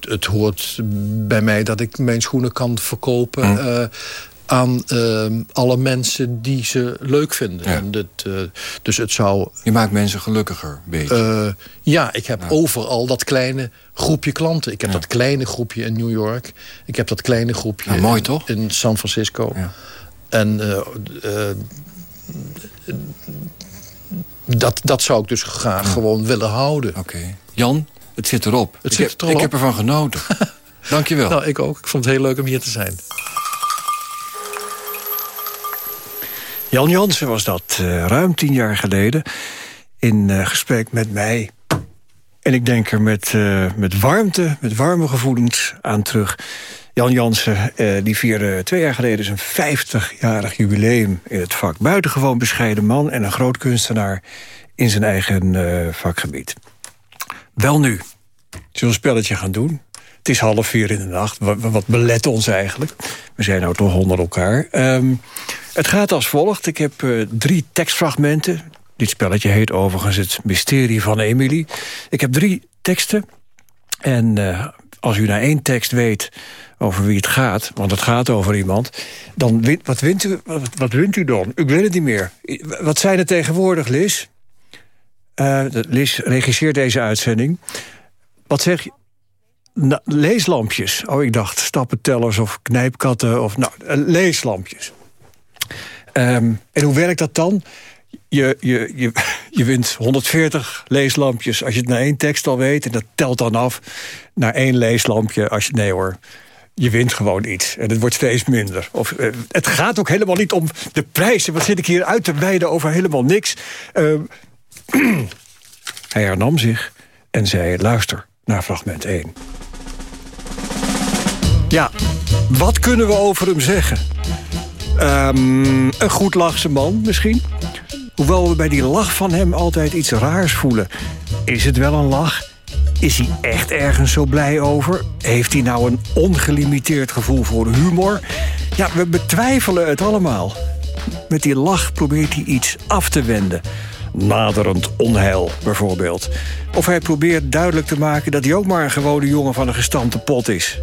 het, hoort bij mij dat ik mijn schoenen kan verkopen... Hm aan uh, alle mensen die ze leuk vinden. Ja. En dit, uh, dus het zou... Je maakt mensen gelukkiger, beetje. Uh, ja, ik heb ja. overal dat kleine groepje klanten. Ik heb ja. dat kleine groepje in New York. Ik heb dat kleine groepje mooi, in, toch? in San Francisco. En uh, dat, dat zou ik dus graag gewoon willen houden. Oké. Jan, het zit erop. Het ik zit heb, erop. Ik heb ervan genoten. Dank je wel. Nou, ik ook. Ik vond het heel leuk om hier te zijn. Jan Jansen was dat uh, ruim tien jaar geleden in uh, gesprek met mij. En ik denk er met, uh, met warmte, met warme gevoelens aan terug. Jan Jansen die vierde twee jaar geleden zijn 50-jarig jubileum in het vak. Buitengewoon bescheiden man en een groot kunstenaar in zijn eigen vakgebied. Wel nu, zullen we een spelletje gaan doen? Het is half vier in de nacht. Wat, belet ons eigenlijk? We zijn nou toch onder elkaar. Um, het gaat als volgt. Ik heb uh, drie tekstfragmenten. Dit spelletje heet overigens het mysterie van Emily. Ik heb drie teksten. En als u naar één tekst weet over wie het gaat... want het gaat over iemand... dan wat, wint u, wat, wint u dan? Ik weet het niet meer. Wat zijn er tegenwoordig, Liz? Uh, Liz regisseert deze uitzending. Wat zeg je? Leeslampjes. Oh, ik dacht stappentellers of knijpkatten. Of, nou, leeslampjes. Um, en hoe werkt dat dan? Je, je, je, je wint 140 leeslampjes als je het naar één tekst al weet. En dat telt dan af naar één leeslampje als je... Nee hoor, je wint gewoon iets. En het wordt steeds minder. Of, uh, het gaat ook helemaal niet om de prijzen. Wat zit ik hier uit te wijden over helemaal niks? Uh, hij hernam zich en zei... luister naar fragment 1. Ja, wat kunnen we over hem zeggen? Um, een goed lachse man misschien. Hoewel we bij die lach van hem altijd iets raars voelen. Is het wel een lach? Is hij echt ergens zo blij over? Heeft hij nou een ongelimiteerd gevoel voor humor? Ja, we betwijfelen het allemaal. Met die lach probeert hij iets af te wenden. Naderend onheil, bijvoorbeeld. Of hij probeert duidelijk te maken dat hij ook maar een gewone jongen van een gestampte pot is.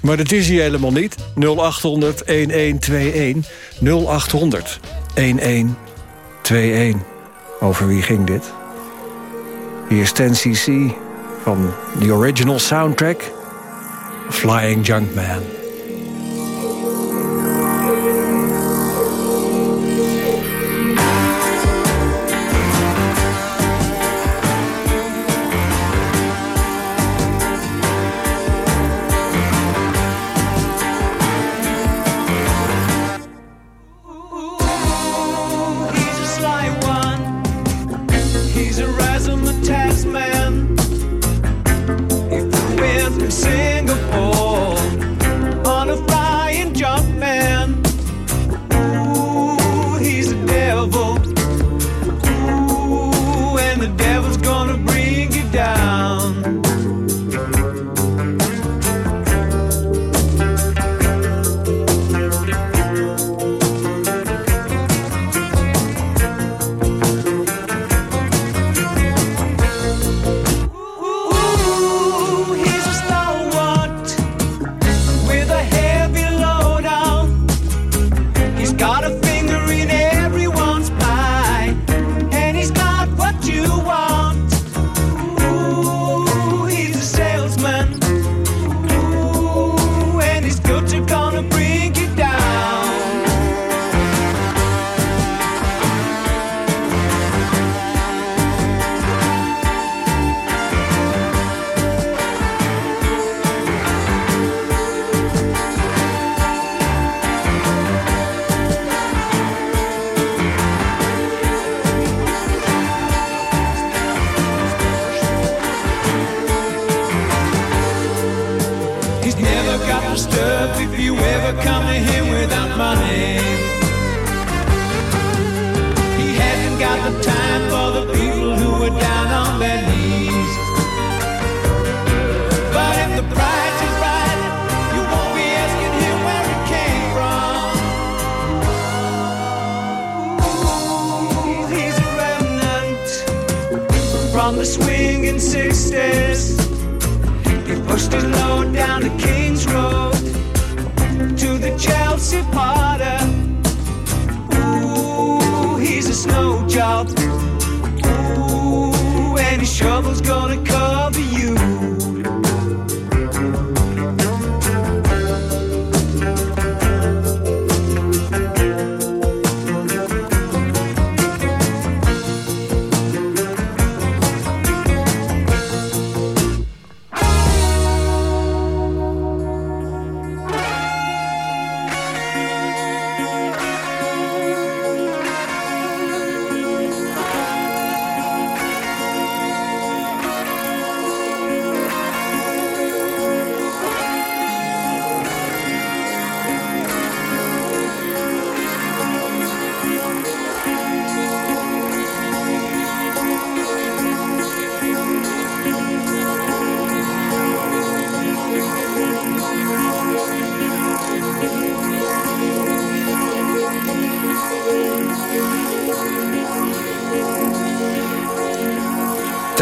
Maar dat is hij helemaal niet. 0800 1121 0800 1121. Over wie ging dit? Hier is 10cc van the original soundtrack Flying Junkman.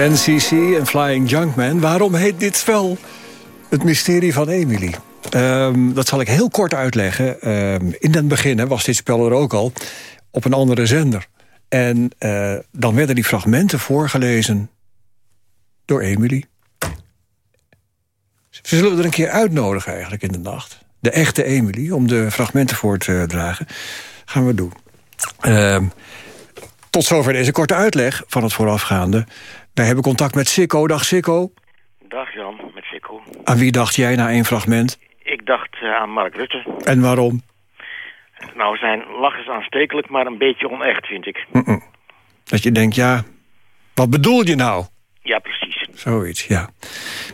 10cc en Flying Junkman. Waarom heet dit spel Het Mysterie van Emily? Ehm, dat zal ik heel kort uitleggen. Ehm, in het begin was dit spel er ook al op een andere zender. En eh, dan werden die fragmenten voorgelezen door Emily. Ze zullen er een keer uitnodigen eigenlijk in de nacht. De echte Emily, om de fragmenten voor te dragen. Gaan we doen. Ehm, tot zover deze korte uitleg van het voorafgaande. Wij hebben contact met Sikko. Dag Sikko. Dag Jan, met Sikko. Aan wie dacht jij na één fragment? Ik dacht uh, aan Mark Rutte. En waarom? Nou, zijn lach is aanstekelijk, maar een beetje onecht, vind ik. Mm -mm. Dat je denkt, ja, wat bedoel je nou? Ja, precies. Zoiets, ja.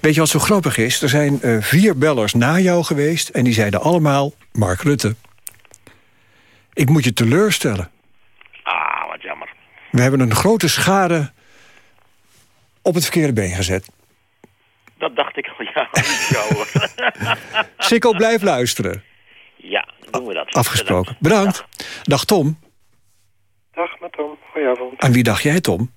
Weet je wat zo grappig is? Er zijn uh, vier bellers na jou geweest... en die zeiden allemaal, Mark Rutte. Ik moet je teleurstellen. Ah, wat jammer. We hebben een grote schade op het verkeerde been gezet. Dat dacht ik al, ja. Sikko, blijf luisteren. Ja, doen we dat. Afgesproken. Bedankt. Dag. Dag Tom. Dag met Tom. Goedenavond. Aan wie dacht jij, Tom?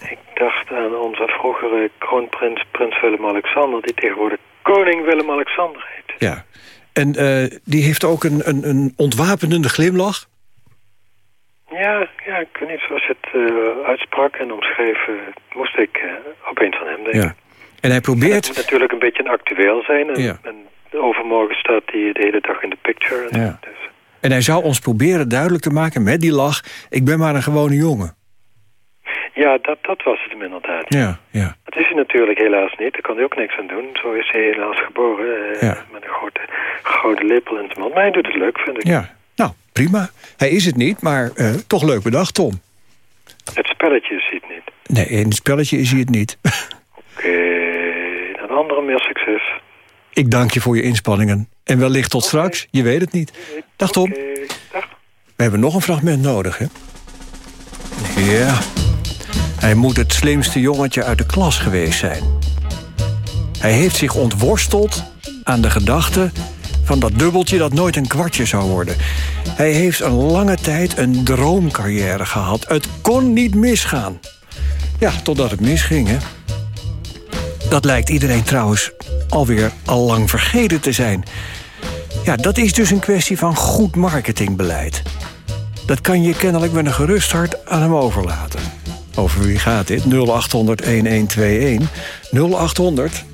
Ik dacht aan onze vroegere kroonprins, prins Willem-Alexander... die tegenwoordig koning Willem-Alexander heet. Ja. En uh, die heeft ook een, een, een ontwapenende glimlach? Ja, ja, ik weet niet, zoals je het uh, uitsprak en omschreef... Uh, moest ik uh, opeens aan hem denken. Ja. En hij probeert... Het moet natuurlijk een beetje actueel zijn. En, Ja. en overmorgen staat hij de hele dag in de picture. En, Ja. dus, En hij zou ons proberen duidelijk te maken met die lach... ik ben maar een gewone jongen. ja, dat, dat was het hem inderdaad. Ja, ja. Dat is hij natuurlijk helaas niet. Daar kan hij ook niks aan doen. Zo is hij helaas geboren. eh, Ja. Met een grote gouden lepel in zijn mond. Maar hij doet het leuk, vind ik. Ja, prima. Hij is het niet, maar eh, toch leuk bedacht, Tom. Het spelletje is het niet. Nee, in het spelletje is hij het niet. Oké, een andere meer succes. ik dank je voor je inspanningen. En wellicht tot straks, je weet het niet. Dag Tom. Dag. We hebben nog een fragment nodig, hè? Ja. Hij moet het slimste jongetje uit de klas geweest zijn. Hij heeft zich ontworsteld aan de gedachte van dat dubbeltje dat nooit een kwartje zou worden. Hij heeft een lange tijd een droomcarrière gehad. Het kon niet misgaan. Ja, totdat het misging, hè? Dat lijkt iedereen trouwens alweer al lang vergeten te zijn. Ja, dat is dus een kwestie van goed marketingbeleid. Dat kan je kennelijk met een gerust hart aan hem overlaten. Over wie gaat dit? 0800 1121. 0800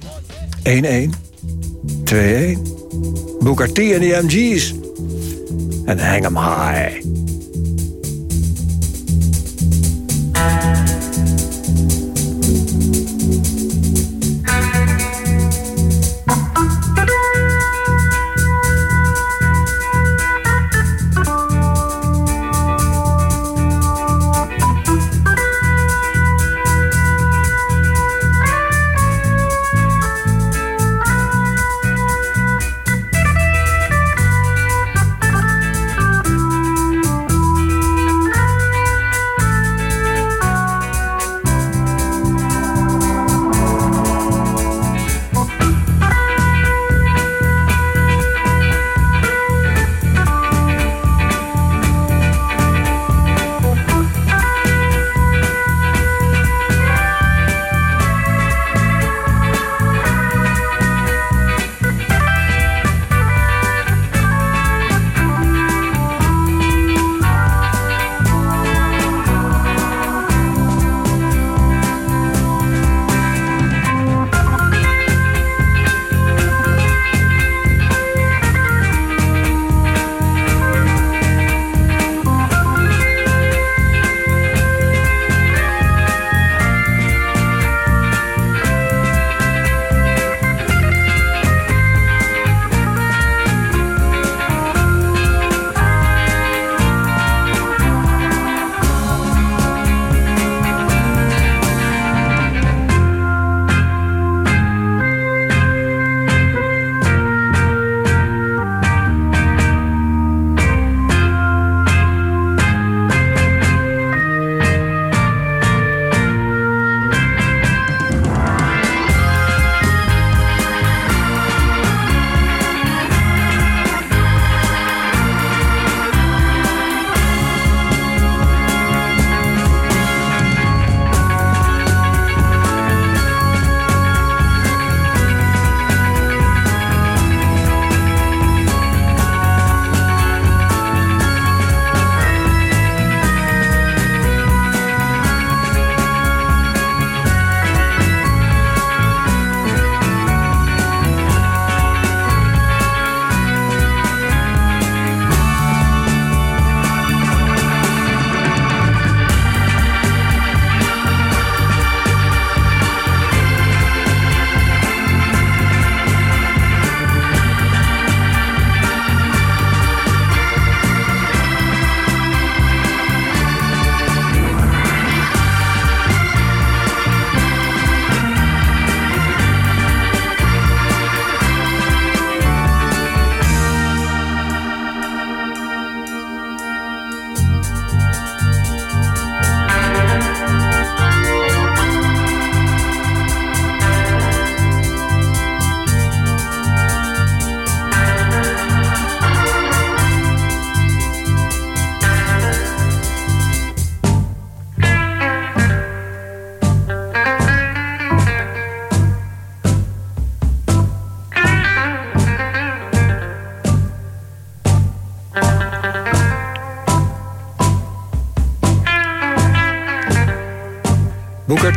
1121. Booker T en de MG's. En hang 'em high.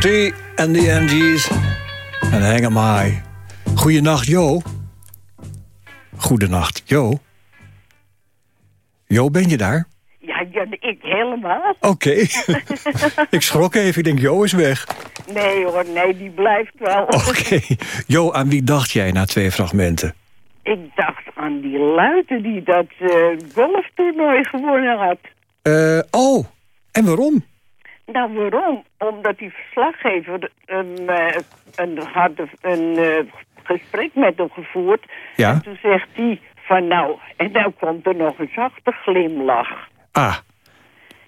T en de MG's. En Hang 'em High. Goedenacht, Jo. Goedenacht, Jo. Jo, ben je daar? Ja, ja, ik helemaal. Oké. ik schrok even, ik denk, Jo is weg. Nee hoor, nee, die blijft wel. Oké. Jo, aan wie dacht jij na twee fragmenten? Ik dacht aan die luiten die dat eh, golftoernooi gewonnen had. Eh, oh, en waarom? Nou, waarom? Omdat die verslaggever een, eh, een, had een eh, gesprek met hem gevoerd. Ja. En toen zegt hij van nou, en nou komt er nog een zachte glimlach. Ah,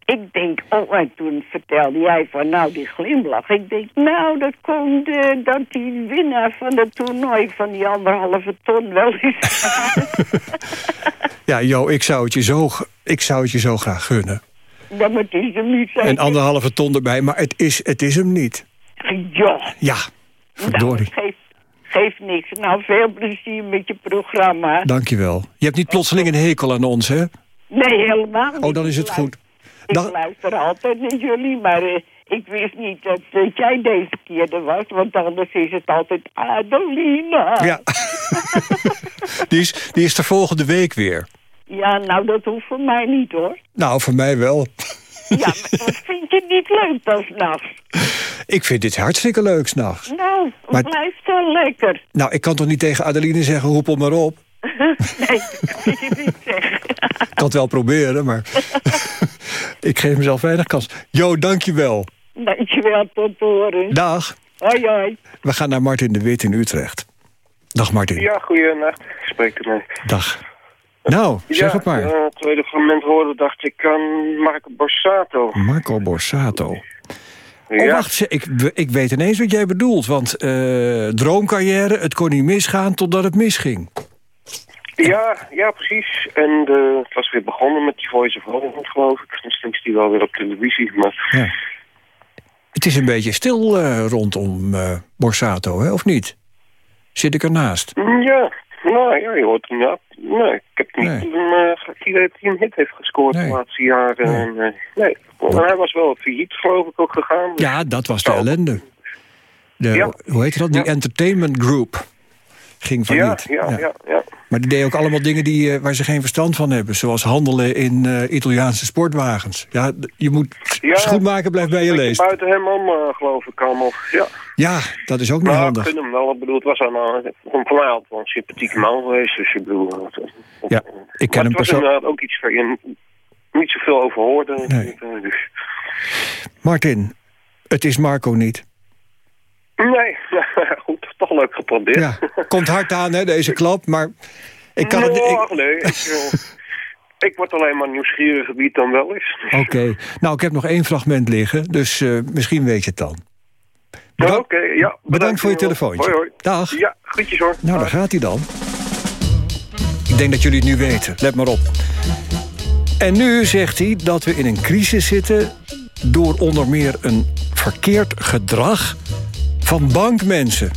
Ik denk, oh, en toen vertelde jij van nou, die glimlach. Ik denk, nou, dat komt eh, dat die winnaar van het toernooi van die anderhalve ton wel is. ja, Jo, ik zou het je zo, ik zou het je zo graag gunnen. Dat moet is hem niet zijn. En anderhalve ton erbij, maar het is, het is hem niet. Ja, Ja, verdorie. nou, geeft, geeft niks. Nou, veel plezier met je programma. Dankjewel. Je hebt niet plotseling een hekel aan ons, hè? Nee, helemaal niet. Oh, dan is het goed. Ik Dan- luister altijd naar jullie, maar eh, ik wist niet dat, dat jij deze keer er was. Want anders is het altijd Adelina. Ja. die, is, die is er volgende week weer. Ja, nou, dat hoeft voor mij niet, hoor. Nou, voor mij wel. Ja, maar dat vind je niet leuk dan s'nachts. Ik vind dit hartstikke leuk s'nachts. Nou, Maar- blijf dan lekker. Nou, ik kan toch niet tegen Adeline zeggen, hoepel maar op. nee, dat kun je niet zeggen. Ik kan het wel proberen, maar... ik geef mezelf weinig kans. Jo, dankjewel. Dankjewel, tot horen. Dag. Hoi, hoi. We gaan naar Martin de Wit in Utrecht. Dag Martin. Ja, goeienacht. Ik spreek ermee. Dag. Nou, zeg ja, het maar. Ja, tweede fragment hoorde, dacht ik aan Marco Borsato. Marco Borsato. Oh, ja. wacht, ze- ik, ik weet ineens wat jij bedoelt. Want eh, droomcarrière, het kon niet misgaan totdat het misging. Ja, ja, precies. En eh, het was weer begonnen met die Voice of Holland, geloof ik. Misschien is die wel weer op televisie, maar... Ja. Het is een beetje stil eh, rondom eh, Borsato, hè, of niet? Zit ik ernaast? Ja, nou ja, je hoort hem, ja. Nee, ik heb niet Nee. een, eh, het idee dat hij een hit heeft gescoord Nee. de laatste jaren. Nee. En, eh, nee, Maar hij was wel failliet, geloof ik, ook gegaan. Dus- Ja, dat was de ellende. De, Ja. Hoe heet dat? Die Ja. entertainment group. Ging ja, failliet. ja, ja, ja. Maar die deed ook allemaal dingen die, eh, waar ze geen verstand van hebben. Zoals handelen in eh, Italiaanse sportwagens. Ja, je moet Ja, schoenmaken blijft bij je leest. Buiten hem om, eh, geloof ik allemaal. Ja. Ja, dat is ook niet Maar ik handig. vind hem wel. Ik bedoel, het was uh, voor mij altijd wel een sympathieke man geweest. Dus ik bedoel... Ja, ik ken hem persoonlijk. inderdaad ook iets waar je niet zoveel over hoorde. Nee. Dus. Martin, het is Marco niet. Nee, toch leuk geprobeerd. Ja, komt hard aan, hè, deze klap. Maar ik kan het... Ik- nee, ik, ik word alleen maar nieuwsgierig wie het dan wel is. Oké, nou, ik heb nog één fragment liggen. Dus eh, misschien weet je het dan. Oké, ja. Bedankt, voor je telefoontje. Hoi, hoi. Dag. Ja, groetjes hoor. Nou, daar gaat hij dan. Ik denk dat jullie het nu weten. Let maar op. En nu zegt hij dat we in een crisis zitten... door onder meer een verkeerd gedrag van bankmensen.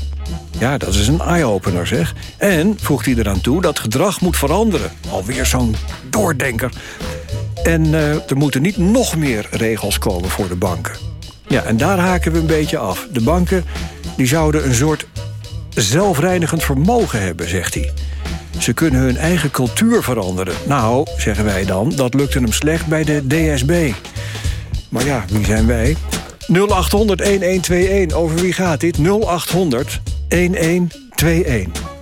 Ja, dat is een eye-opener, zeg. En, voegt hij eraan toe, dat gedrag moet veranderen. Alweer zo'n doordenker. En eh, er moeten niet nog meer regels komen voor de banken. Ja, en daar haken we een beetje af. De banken die zouden een soort zelfreinigend vermogen hebben, zegt hij. Ze kunnen hun eigen cultuur veranderen. Nou, zeggen wij dan, dat lukte hem slecht bij de DSB. Maar ja, wie zijn wij? 0800 1121. Over wie gaat dit? 0800 1121.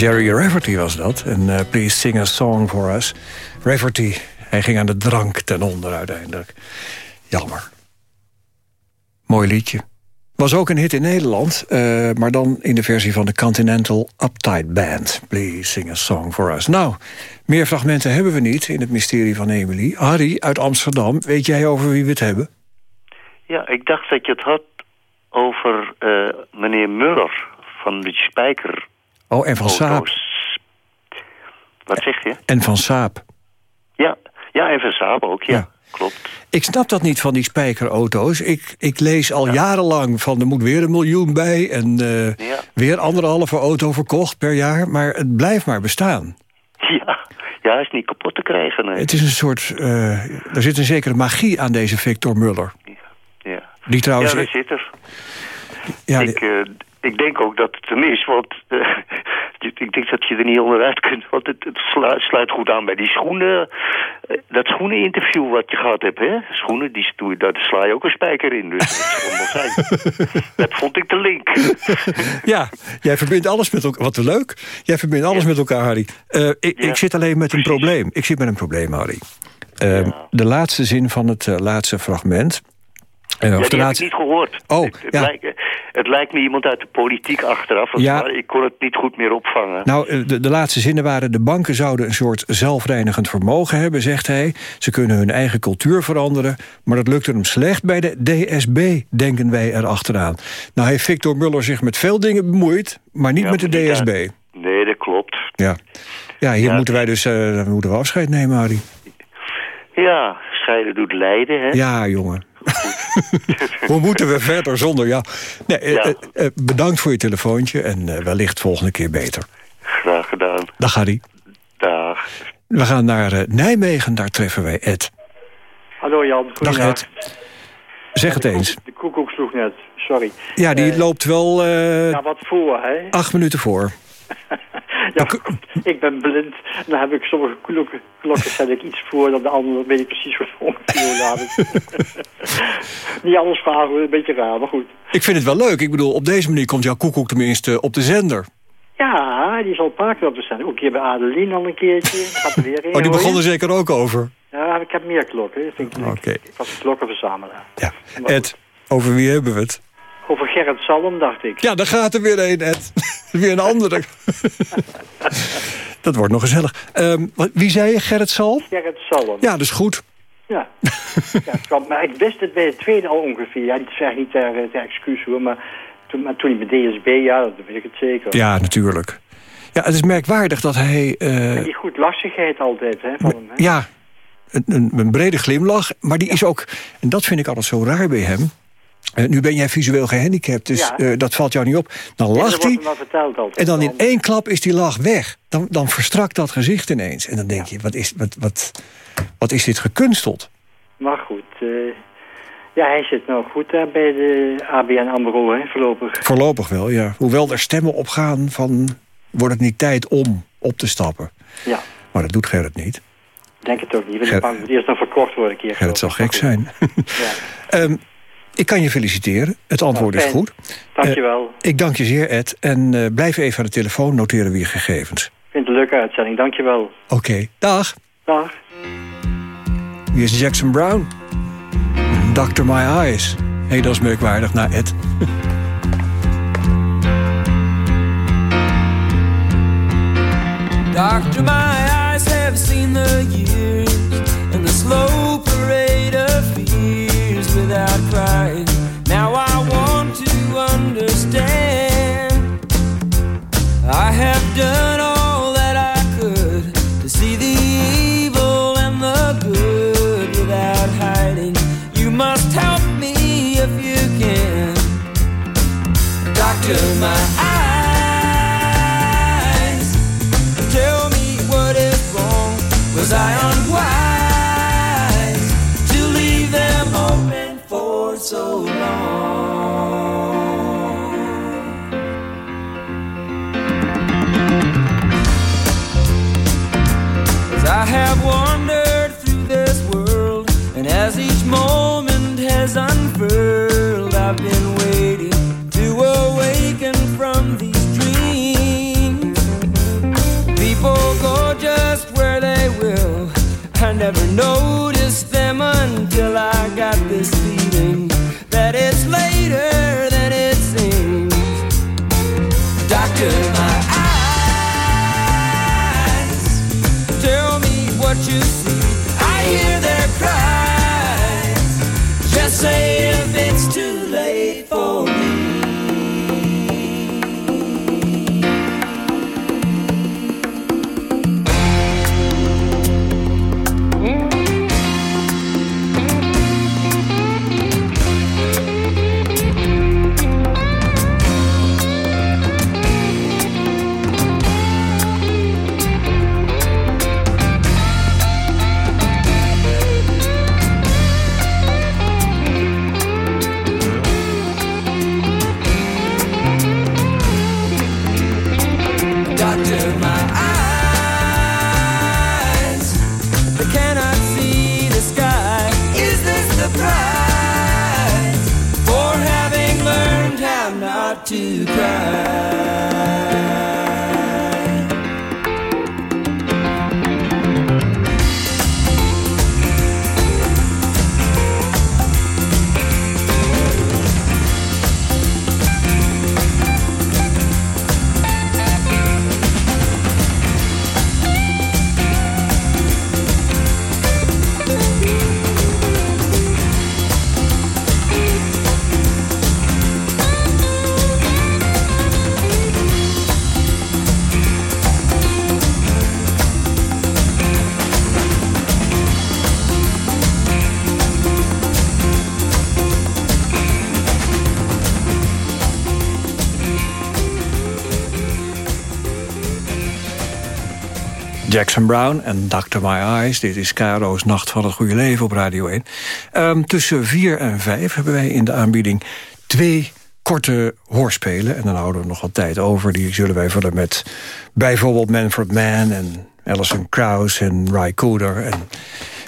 Jerry Rafferty was dat. En eh, Please Sing a Song for Us. Rafferty, hij ging aan de drank ten onder uiteindelijk. Jammer. Mooi liedje. Was ook een hit in Nederland, eh, maar dan in de versie van de Continental Uptight Band. Please sing a song for us. Nou, meer fragmenten hebben we niet in het mysterie van Emily. Harry uit Amsterdam, weet jij over wie we het hebben? Ja, ik dacht dat je het had over eh, meneer Muller van de Spijker. Oh, en van Saap. Wat zeg je? En van Saap. Ja, ja en van Saab ook, ja. Ja. Klopt. Ik snap dat niet van die spijkerauto's. Ik, ik lees al jarenlang van er moet weer een miljoen bij... en eh, Ja. weer anderhalve auto verkocht per jaar. Maar het blijft maar bestaan. Ja, ja, hij is niet kapot te krijgen. Nee. Het is een soort... eh, er zit een zekere magie aan deze Victor Muller. Ja, Die trouwens... ja dat zit er. ja, ik, eh, ik denk ook dat het hem is, want eh, ik denk dat je er niet onderuit kunt. Want het, het slu- sluit goed aan bij die schoenen. eh, dat schoeneninterview wat je gehad hebt, hè? Schoenen, die, daar sla je ook een spijker in. Dus dat dat vond ik de link. ja, jij verbindt alles met elkaar. Wat leuk. Jij verbindt alles met elkaar, Harry. Eh, ik, ik zit alleen met een probleem. Ik zit met een probleem, Harry. De laatste zin van het laatste fragment. Eh, ja, heb ik niet gehoord. Oh, het, het ja. lijkt, het lijkt me iemand uit de politiek achteraf. want Ja. Ik kon het niet goed meer opvangen. Nou, eh, de, de laatste zinnen waren... de banken zouden een soort zelfreinigend vermogen hebben, zegt hij. Ze kunnen hun eigen cultuur veranderen... maar dat lukte hem slecht bij de DSB, denken wij erachteraan. Nou heeft Victor Muller zich met veel dingen bemoeid... maar niet Ja, met de niet DSB. Nee, dat klopt. Ja, ja hier moeten wij dus eh, moeten we afscheid nemen, Harry. Ja, scheiden doet lijden, hè? Ja, jongen. Hoe moeten we verder zonder jou? Nee, eh, Ja. eh, eh, bedankt voor je telefoontje en eh, wellicht volgende keer beter. Graag gedaan. Dag Harry. Dag. We gaan naar eh, Nijmegen, daar treffen wij Ed. Hallo Jan, Dag. Ed. Zeg het eens. De koekoek sloeg net, sorry. Ja, die Eh, loopt wel eh, Ja, wat voor, hè? acht minuten voor. Ja, ik ben blind. Dan heb ik sommige klokken, klokken zet ik iets voor dan de andere. Weet ik precies wat voor ik. Niet alles vragen, we, een beetje raar, maar goed. Ik vind het wel leuk. Ik bedoel, op deze manier komt jouw koekoek tenminste op de zender. Ja, die is al een paar keer op de staan. Ook een keer bij Adeline al een keertje. Gaat er weer in. Oh, die begon er zeker ook over. Ja, ik heb meer klokken. Dat vind ik. Oké. Ik was een klokkenverzamelaar. Ja. Ed, over wie hebben we het? Over Gerrit Salm, dacht ik. Ja, daar gaat er weer een, Ed. weer een andere. dat wordt nog gezellig. Ehm, wie zei je, Gerrit Sal? Gerrit Salm. Ja, dat is goed. Ja. ja het maar ik wist het bij het tweede al ongeveer. Ja, dit zeg niet ter, ter excuus hoor, maar toen, maar toen bij DSB, ja, dat weet ik het zeker. Ja, natuurlijk. Ja, het is merkwaardig dat hij... eh, die goed lastigheid altijd, hè, van hem. Hè? ja, een, een brede glimlach. Maar die is ook... En dat vind ik altijd zo raar bij hem. Eh, nu ben jij visueel gehandicapt, dus Ja. eh, dat valt jou niet op. Dan lacht hij en dan in één klap is die lach weg. Dan, dan verstrakt dat gezicht ineens. En dan denk je, wat is, wat, wat, wat is dit gekunsteld? Maar goed, eh, ja, hij zit nou goed daar bij de ABN AMRO, hè, voorlopig. Voorlopig wel, ja. Hoewel er stemmen opgaan van... wordt het niet tijd om op te stappen? Ja, Maar dat doet Gerrit niet. denk het ook niet. Want de bank moet eerst nog verkocht worden een keer. Gerrit zal gek zijn. Ja. Ehm, ik kan je feliciteren. Het antwoord is goed. Dankjewel. Eh, ik dank je zeer, Ed. En eh, blijf even aan de telefoon, noteren we je gegevens. Ik vind het een leuke uitzending, dankjewel. Oké, dag. Dag. Hier is Jackson Brown. Dr. My Eyes. Hé, hey, dat is merkwaardig. Nou, Ed. Doctor, my eyes have seen the years and the slow parade without crying. Now I want to understand. I have done all that I could to see the evil and the good without hiding. You must help me if you can. Doctor, my eyes I never noticed them until I got this Jackson Brown en Dr. My Eyes. Dit is Caro's Nacht van het Goede Leven op Radio 1. Ehm, tussen 4 en 5 hebben wij in de aanbieding twee korte hoorspelen. En dan houden we nog wat tijd over. Die zullen wij vullen met bijvoorbeeld Manfred Mann... en Alison Krauss en Ry Cooder... en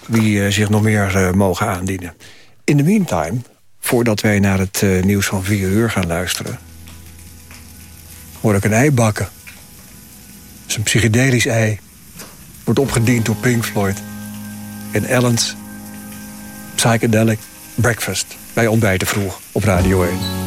wie eh, zich nog meer eh, mogen aandienen. In the meantime, voordat wij naar het eh, nieuws van 4 uur gaan luisteren... hoor ik een ei bakken. Dat is een psychedelisch ei. Wordt opgediend door Pink Floyd. In Ellen's Psychedelic Breakfast. Bij ontbijten vroeg op Radio 1.